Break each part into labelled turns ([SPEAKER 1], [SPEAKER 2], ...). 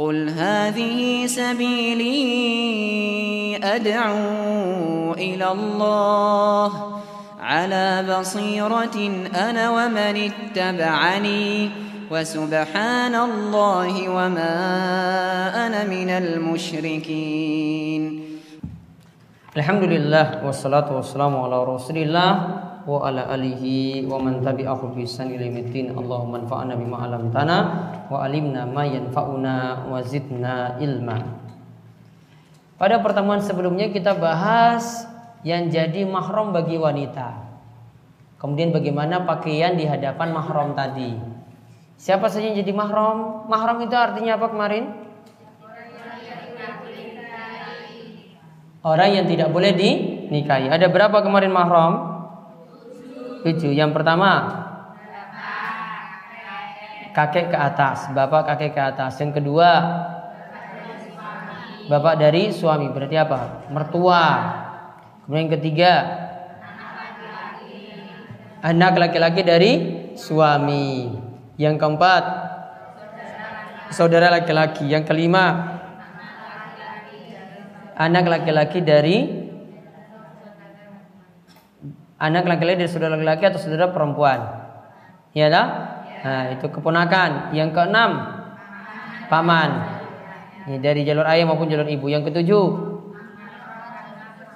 [SPEAKER 1] قل هذه سبيلي أدعو إلى الله على بصيرة أنا ومن اتبعني وسبحان الله وما أنا من المشركين.
[SPEAKER 2] Alhamdulillah wassalatu wassalamu ala Rasulillah wa ala alihi wa man tabi'ahu bi ihsan ila yaumiddin. Allahumma anfa'na bima 'allamtana wa alimna ma yanfa'una wa zidna ilma. Pada pertemuan sebelumnya kita bahas yang jadi mahram bagi wanita. Kemudian bagaimana pakaian di hadapan mahram tadi. Siapa saja yang jadi mahram? Mahram itu artinya apa kemarin? Orang yang tidak boleh dinikahi. Ada berapa kemarin mahram? Tujuh. Yang pertama, kakek ke atas, bapak kakek ke atas. Yang kedua, bapak dari suami. Berarti apa? Mertua. Kemudian yang ketiga, anak laki-laki dari suami. Yang keempat, saudara laki-laki. Yang kelima, anak laki-laki dari anak laki-laki dari saudara laki-laki atau saudara perempuan. Ya dah? Nah, itu keponakan. Yang keenam, paman. Ini dari jalur ayah maupun jalur ibu. Yang ketujuh,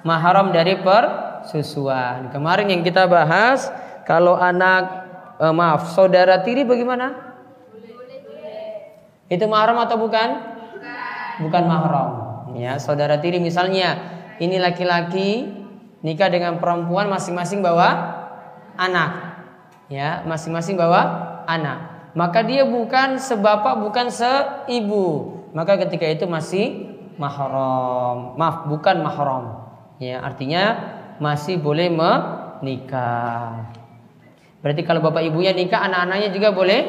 [SPEAKER 2] mahram dari persusuan. Kemarin yang kita bahas kalau anak eh, maaf, saudara tiri bagaimana? Itu mahram atau bukan? Bukan mahram. Ya, saudara tiri misalnya ini laki-laki nikah dengan perempuan masing-masing bawa anak. Ya, masing-masing bawa anak. Maka dia bukan sebapak, bukan seibu. Maka ketika itu masih mahram. Maaf, bukan mahram. Ya, artinya masih boleh menikah. Berarti kalau bapak ibunya nikah, anak-anaknya juga boleh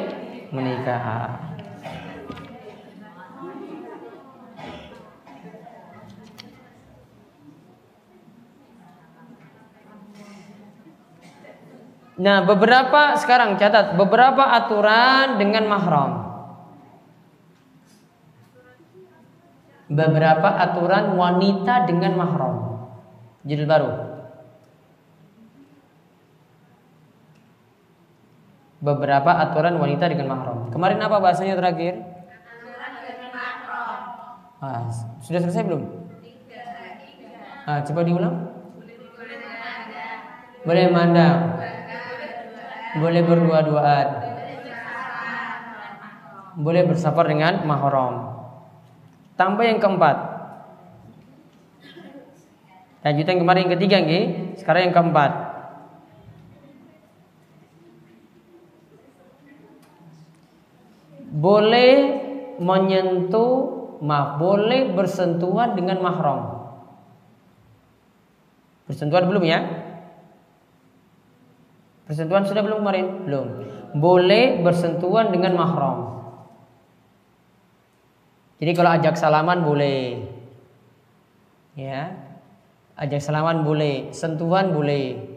[SPEAKER 2] menikah. Nah, beberapa sekarang catat beberapa aturan dengan mahram. Beberapa aturan wanita dengan mahram. Judul baru. Beberapa aturan wanita dengan mahram. Kemarin apa bahasanya terakhir? Ah, sudah selesai belum? Ah, coba diulang. Boleh mandang boleh berdua-duaan. Boleh bersafar dengan mahram. Tambah yang keempat. Lanjutan kemarin yang ketiga nggih sekarang yang keempat. Boleh menyentuh maaf boleh bersentuhan dengan mahram. Bersentuhan belum ya Bersentuhan sudah belum kemarin? Belum. Boleh bersentuhan dengan mahram. Jadi kalau ajak salaman boleh. Ya. Ajak salaman boleh, sentuhan boleh.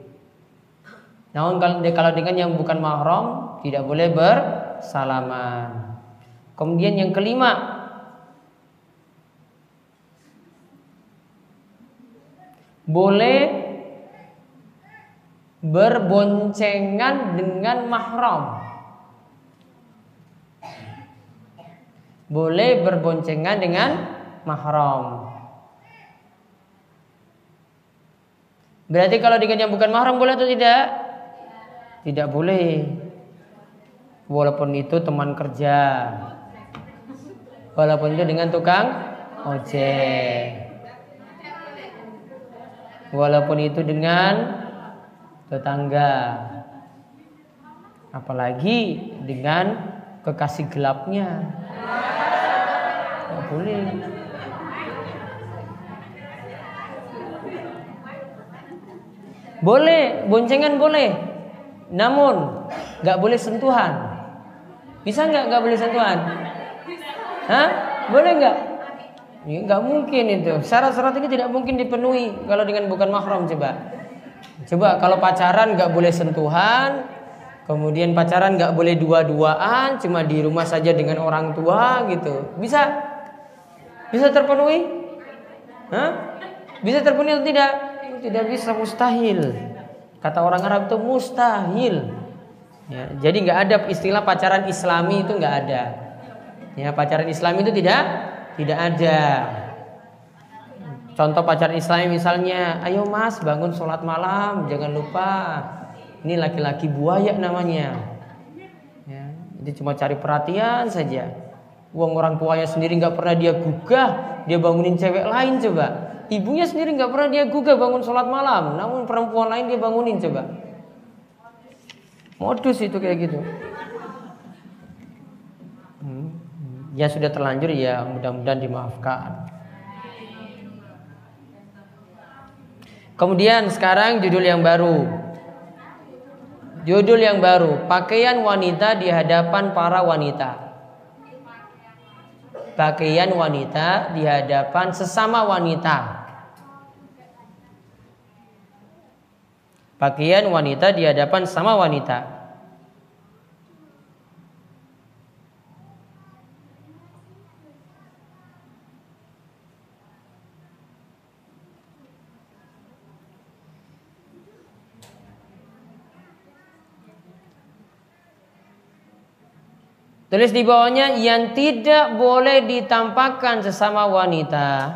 [SPEAKER 2] Namun kalau dengan yang bukan mahram tidak boleh bersalaman. Kemudian yang kelima, boleh berboncengan dengan mahram. Boleh berboncengan dengan mahram. Berarti kalau dengan yang bukan mahram boleh atau tidak? Tidak boleh. Walaupun itu teman kerja. Walaupun itu dengan tukang ojek. Walaupun itu dengan tetangga. Apalagi dengan kekasih gelapnya. Boleh. Boleh, boncengan boleh. Namun nggak boleh sentuhan. Bisa nggak nggak boleh sentuhan? Hah? Boleh nggak? Ya, nggak mungkin itu. Syarat-syarat ini tidak mungkin dipenuhi kalau dengan bukan mahram coba. Coba kalau pacaran nggak boleh sentuhan, kemudian pacaran nggak boleh dua-duaan, cuma di rumah saja dengan orang tua gitu, bisa? Bisa terpenuhi? Hah? Bisa terpenuhi atau tidak? Tidak bisa, mustahil. Kata orang Arab itu mustahil. Ya, jadi nggak ada istilah pacaran Islami itu nggak ada. Ya, pacaran Islami itu tidak tidak ada. Contoh pacaran Islami misalnya, ayo mas bangun sholat malam, jangan lupa. Ini laki-laki buaya namanya. Ya, jadi cuma cari perhatian saja. Uang orang tuanya sendiri nggak pernah dia gugah, dia bangunin cewek lain coba. Ibunya sendiri nggak pernah dia gugah bangun sholat malam, namun perempuan lain dia bangunin coba. Modus itu kayak gitu. Hmm. Ya sudah terlanjur ya mudah-mudahan dimaafkan. Kemudian sekarang judul yang baru. Judul yang baru, pakaian wanita di hadapan para wanita. Pakaian wanita di hadapan sesama wanita. pakaian wanita di hadapan sama wanita. Tulis di bawahnya yang tidak boleh ditampakkan sesama wanita.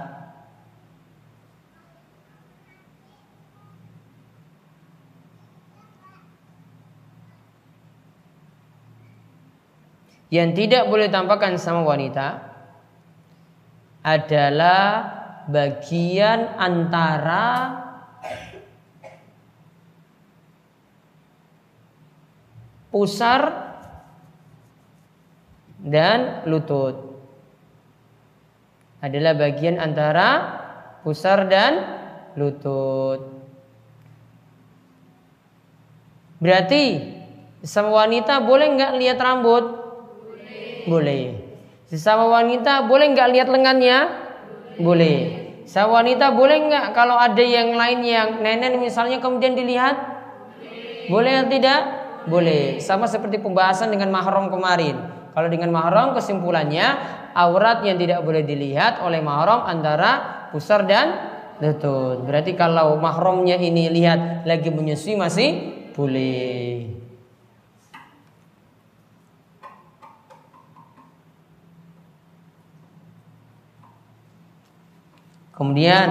[SPEAKER 2] Yang tidak boleh tampakkan sama wanita adalah bagian antara pusar dan lutut. Adalah bagian antara pusar dan lutut. Berarti sama wanita boleh nggak lihat rambut? Boleh. Sesama wanita boleh nggak lihat lengannya? Boleh. Sesama wanita boleh nggak kalau ada yang lain yang nenek misalnya kemudian dilihat? Boleh atau tidak? Boleh. Sama seperti pembahasan dengan mahram kemarin. Kalau dengan mahram kesimpulannya aurat yang tidak boleh dilihat oleh mahram antara pusar dan lutut. Berarti kalau mahramnya ini lihat lagi menyusui masih boleh. Kemudian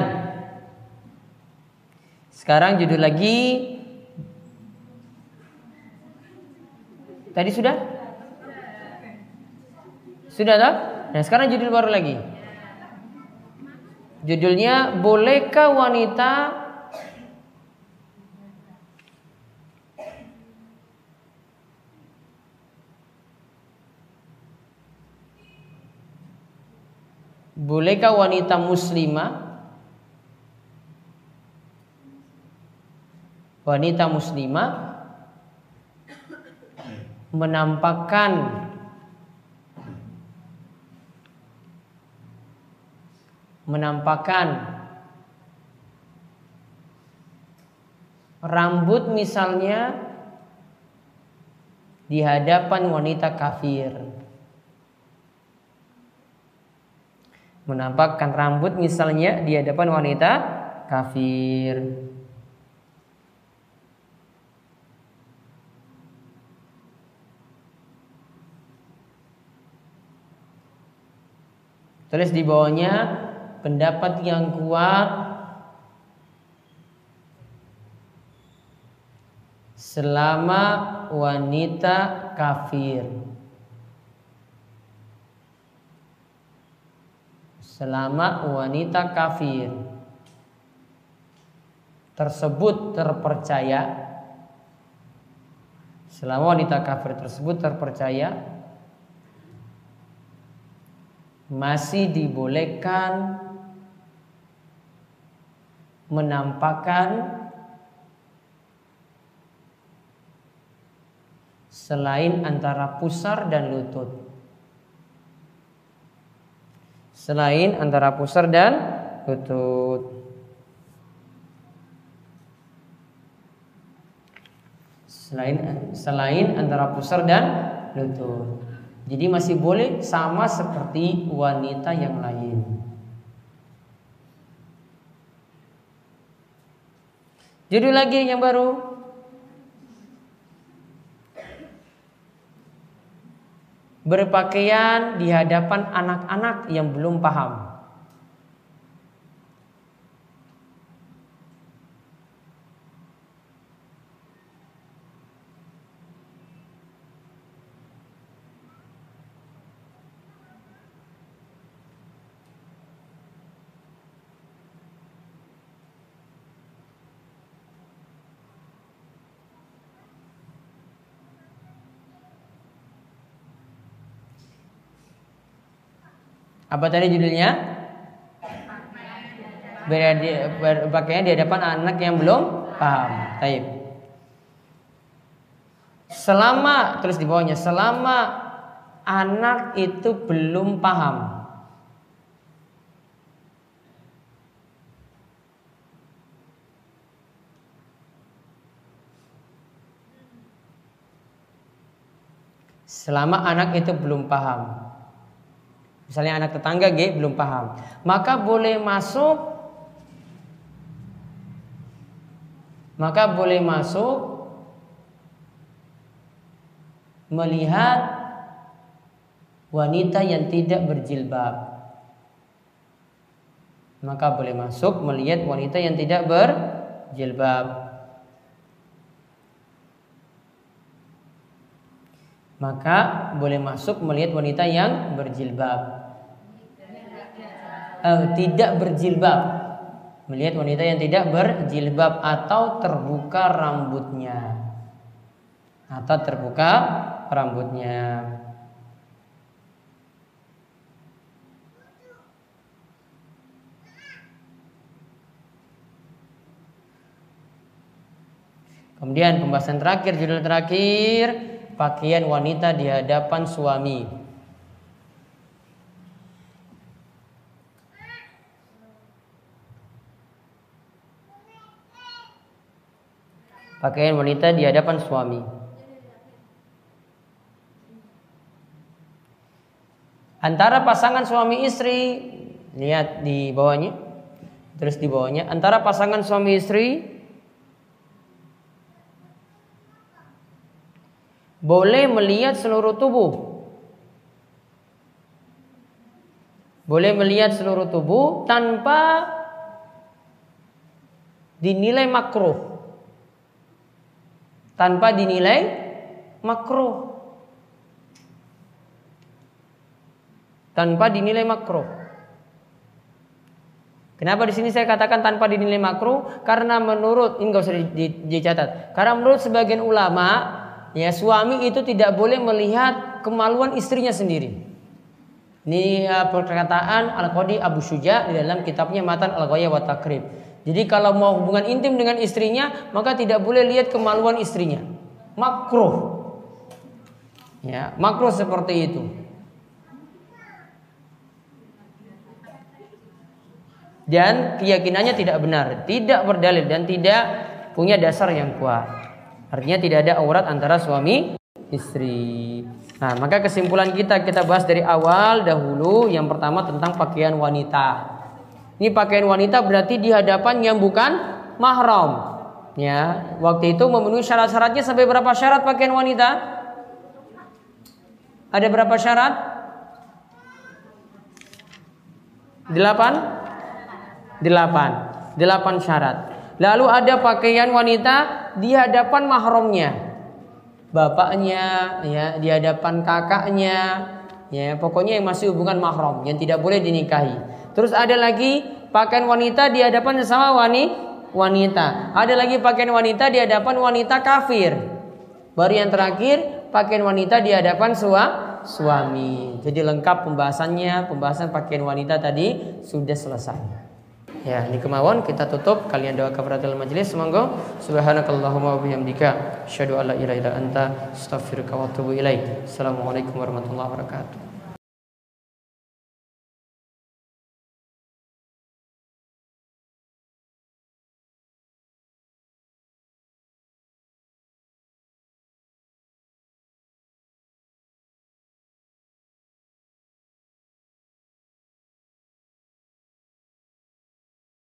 [SPEAKER 2] sekarang judul lagi Tadi sudah? Sudah tak? Nah sekarang judul baru lagi. Judulnya Bolehkah wanita Bolehkah wanita muslimah wanita muslimah menampakkan menampakkan rambut misalnya di hadapan wanita kafir. menampakkan rambut misalnya di hadapan wanita kafir. Tulis di bawahnya pendapat yang kuat. Selama wanita kafir. selama wanita kafir. Tersebut terpercaya. Selama wanita kafir tersebut terpercaya. Masih dibolehkan menampakkan selain antara pusar dan lutut selain antara pusar dan lutut. Selain selain antara pusar dan lutut. Jadi masih boleh sama seperti wanita yang lain. Judul lagi yang baru. Berpakaian di hadapan anak-anak yang belum paham. Apa tadi judulnya? Berpakaian di hadapan anak yang belum paham. Taib. Selama tulis di bawahnya, selama anak itu belum paham. Selama anak itu belum paham. Misalnya anak tetangga G belum paham, maka boleh masuk maka boleh masuk melihat wanita yang tidak berjilbab. Maka boleh masuk melihat wanita yang tidak berjilbab. Maka boleh masuk melihat wanita yang berjilbab uh, tidak berjilbab. Melihat wanita yang tidak berjilbab atau terbuka rambutnya. Atau terbuka rambutnya. Kemudian pembahasan terakhir judul terakhir pakaian wanita di hadapan suami. Pakaian wanita di hadapan suami. Antara pasangan suami istri, lihat di bawahnya, terus di bawahnya, antara pasangan suami istri boleh melihat seluruh tubuh. Boleh melihat seluruh tubuh tanpa dinilai makruh tanpa dinilai makruh. Tanpa dinilai makruh. Kenapa di sini saya katakan tanpa dinilai makruh? Karena menurut ini enggak usah dicatat. Karena menurut sebagian ulama, ya suami itu tidak boleh melihat kemaluan istrinya sendiri. Ini uh, perkataan Al-Qadi Abu Syuja di dalam kitabnya Matan Al-Ghaya wa Takrib. Jadi kalau mau hubungan intim dengan istrinya, maka tidak boleh lihat kemaluan istrinya. Makruh. Ya, makruh seperti itu. Dan keyakinannya tidak benar, tidak berdalil dan tidak punya dasar yang kuat. Artinya tidak ada aurat antara suami istri. Nah, maka kesimpulan kita kita bahas dari awal dahulu yang pertama tentang pakaian wanita. Ini pakaian wanita berarti di hadapan yang bukan mahram. Ya, waktu itu memenuhi syarat-syaratnya sampai berapa syarat pakaian wanita? Ada berapa syarat? Delapan? Delapan. Delapan syarat. Lalu ada pakaian wanita di hadapan mahramnya. Bapaknya, ya, di hadapan kakaknya, ya, pokoknya yang masih hubungan mahram yang tidak boleh dinikahi. Terus ada lagi pakaian wanita di hadapan sesama wanita. Ada lagi pakaian wanita di hadapan wanita kafir. Baru yang terakhir pakaian wanita di hadapan sua, suami. Jadi lengkap pembahasannya, pembahasan pakaian wanita tadi sudah selesai. Ya, ini kemauan kita tutup. Kalian doa kafaratul majelis. Semoga subhanakallahumma wa bihamdika asyhadu an la ilaha illa anta astaghfiruka wa atubu ilaik. Assalamualaikum warahmatullahi wabarakatuh.